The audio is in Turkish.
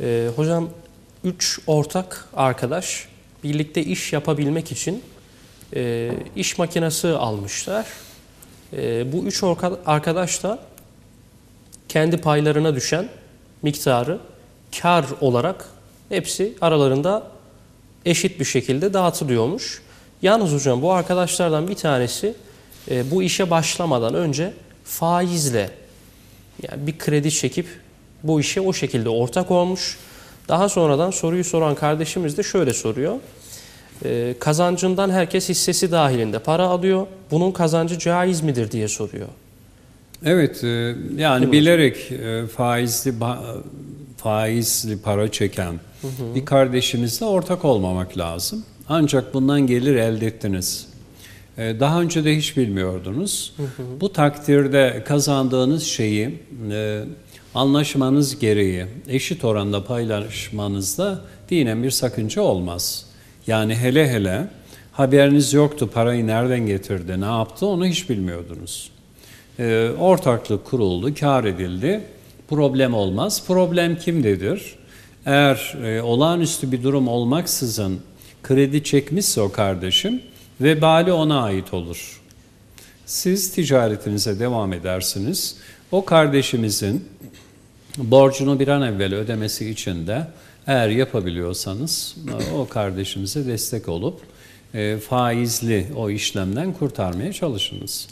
Ee, hocam üç ortak arkadaş birlikte iş yapabilmek için e, iş makinesi almışlar. E, bu üç arkadaş da kendi paylarına düşen miktarı kar olarak hepsi aralarında eşit bir şekilde dağıtılıyormuş. Yalnız hocam bu arkadaşlardan bir tanesi e, bu işe başlamadan önce faizle yani bir kredi çekip bu işe o şekilde ortak olmuş. Daha sonradan soruyu soran kardeşimiz de şöyle soruyor. E, kazancından herkes hissesi dahilinde para alıyor. Bunun kazancı caiz midir diye soruyor. Evet, e, yani Buyurun bilerek e, faizli faizli para çeken bir kardeşimizle ortak olmamak lazım. Ancak bundan gelir elde ettiniz. E, Daha önce de hiç bilmiyordunuz. Bu takdirde kazandığınız şeyi e, anlaşmanız gereği eşit oranda paylaşmanızda dinen bir sakınca olmaz. Yani hele hele haberiniz yoktu parayı nereden getirdi, ne yaptı onu hiç bilmiyordunuz. E, ortaklık kuruldu, kar edildi. Problem olmaz. Problem kimdedir? Eğer e, olağanüstü bir durum olmaksızın kredi çekmişse o kardeşim vebali ona ait olur. Siz ticaretinize devam edersiniz. O kardeşimizin borcunu bir an evvel ödemesi için de eğer yapabiliyorsanız o kardeşimize destek olup e, faizli o işlemden kurtarmaya çalışınız.